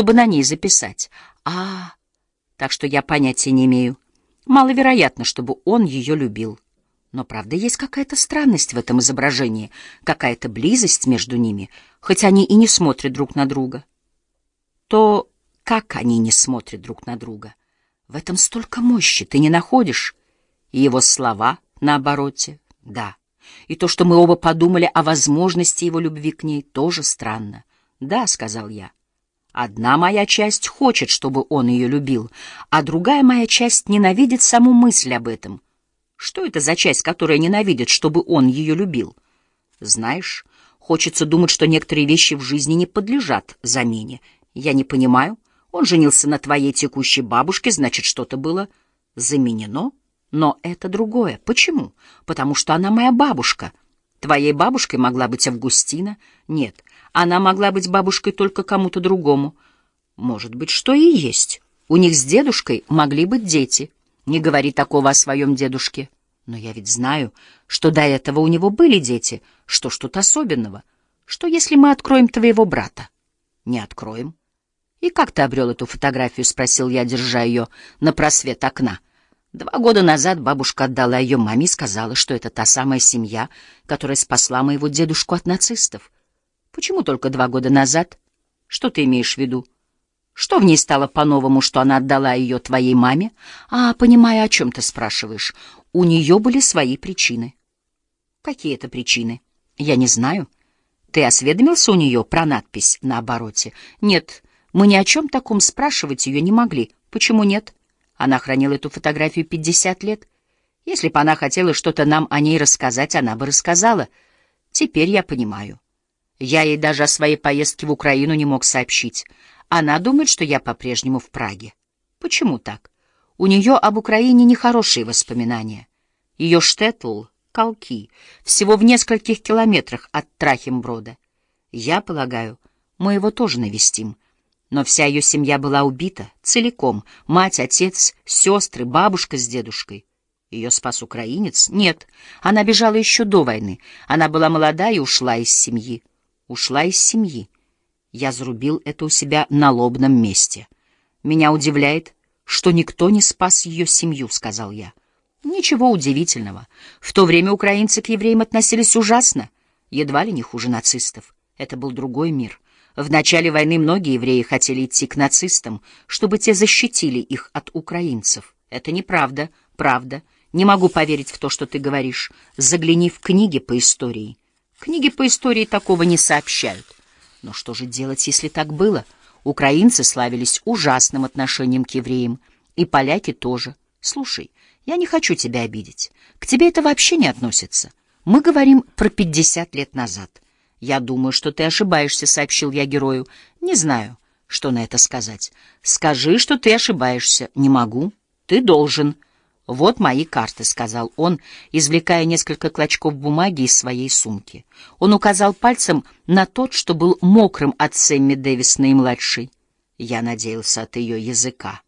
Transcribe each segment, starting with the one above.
чтобы на ней записать. А, так что я понятия не имею. Маловероятно, чтобы он ее любил. Но, правда, есть какая-то странность в этом изображении, какая-то близость между ними, хоть они и не смотрят друг на друга. То как они не смотрят друг на друга? В этом столько мощи, ты не находишь? И его слова на обороте, да. И то, что мы оба подумали о возможности его любви к ней, тоже странно. Да, — сказал я. Одна моя часть хочет, чтобы он ее любил, а другая моя часть ненавидит саму мысль об этом — что это за часть, которая ненавидит, чтобы он ее любил? Знаешь, хочется думать, что некоторые вещи в жизни не подлежат замене. Я не понимаю. Он женился на твоей текущей бабушке, значит, что-то было заменено. Но это другое. Почему? Потому что она моя бабушка. Твоей бабушкой могла быть Августина? Нет, она могла быть бабушкой только кому-то другому. Может быть, что и есть. У них с дедушкой могли быть дети. Не говори такого о своем дедушке. Но я ведь знаю, что до этого у него были дети. Что тут особенного? Что, если мы откроем твоего брата? Не откроем. И как ты обрел эту фотографию? Спросил я, держа ее на просвет окна. Два года назад бабушка отдала ее маме и сказала, что это та самая семья, которая спасла моего дедушку от нацистов. Почему только два года назад? Что ты имеешь в виду? Что в ней стало по-новому, что она отдала ее твоей маме? А, понимая, о чем ты спрашиваешь, у нее были свои причины. Какие это причины? Я не знаю. Ты осведомился у нее про надпись на обороте? Нет, мы ни о чем таком спрашивать ее не могли. Почему нет? Она хранила эту фотографию пятьдесят лет. Если бы она хотела что-то нам о ней рассказать, она бы рассказала. Теперь я понимаю. Я ей даже о своей поездке в Украину не мог сообщить. Она думает, что я по-прежнему в Праге. Почему так? У нее об Украине нехорошие воспоминания. Ее штетл — Калки, всего в нескольких километрах от Трахимброда. Я полагаю, мы его тоже навестим. Но вся ее семья была убита, целиком. Мать, отец, сестры, бабушка с дедушкой. Ее спас украинец? Нет, она бежала еще до войны. Она была молода и ушла из семьи. Ушла из семьи. Я зарубил это у себя на лобном месте. Меня удивляет, что никто не спас ее семью, — сказал я. Ничего удивительного. В то время украинцы к евреям относились ужасно, едва ли не хуже нацистов. Это был другой мир. В начале войны многие евреи хотели идти к нацистам, чтобы те защитили их от украинцев. Это неправда, правда. Не могу поверить в то, что ты говоришь. Загляни в книги по истории. Книги по истории такого не сообщают. Но что же делать, если так было? Украинцы славились ужасным отношением к евреям, и поляки тоже. Слушай, я не хочу тебя обидеть. К тебе это вообще не относится. Мы говорим про пятьдесят лет назад. Я думаю, что ты ошибаешься, сообщил я герою. Не знаю, что на это сказать. Скажи, что ты ошибаешься. Не могу. Ты должен. «Вот мои карты», — сказал он, извлекая несколько клочков бумаги из своей сумки. Он указал пальцем на тот, что был мокрым от Сэмми Дэвис наимладшей. Я надеялся от ее языка.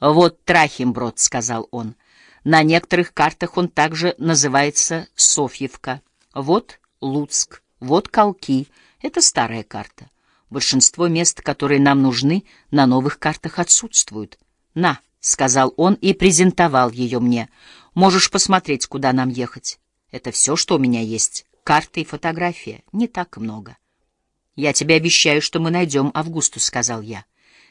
«Вот Трахимброд», — сказал он. «На некоторых картах он также называется Софьевка. Вот Луцк, вот Колки. Это старая карта. Большинство мест, которые нам нужны, на новых картах отсутствуют. На». — сказал он и презентовал ее мне. «Можешь посмотреть, куда нам ехать. Это все, что у меня есть. Карта и фотография. Не так много». «Я тебе обещаю, что мы найдем Августу», — сказал я.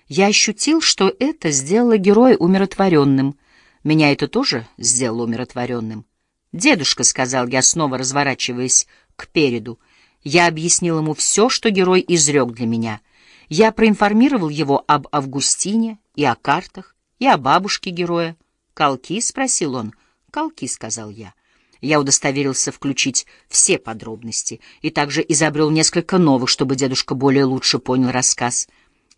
Я ощутил, что это сделало героя умиротворенным. Меня это тоже сделало умиротворенным. «Дедушка», — сказал я, снова разворачиваясь к переду, — я объяснил ему все, что герой изрек для меня. Я проинформировал его об Августине и о картах, и о бабушке героя. «Колки?» — спросил он. «Колки», — сказал я. Я удостоверился включить все подробности и также изобрел несколько новых, чтобы дедушка более лучше понял рассказ.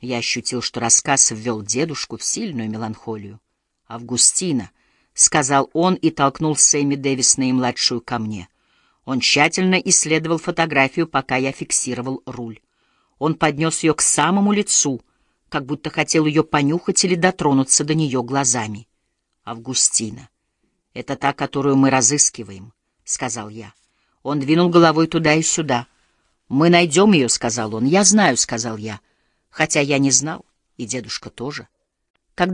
Я ощутил, что рассказ ввел дедушку в сильную меланхолию. «Августина», — сказал он и толкнул Сэмми Дэвис наимладшую ко мне. Он тщательно исследовал фотографию, пока я фиксировал руль. Он поднес ее к самому лицу — как будто хотел ее понюхать или дотронуться до нее глазами. «Августина, это та, которую мы разыскиваем», — сказал я. Он двинул головой туда и сюда. «Мы найдем ее», — сказал он. «Я знаю», — сказал я, хотя я не знал, и дедушка тоже.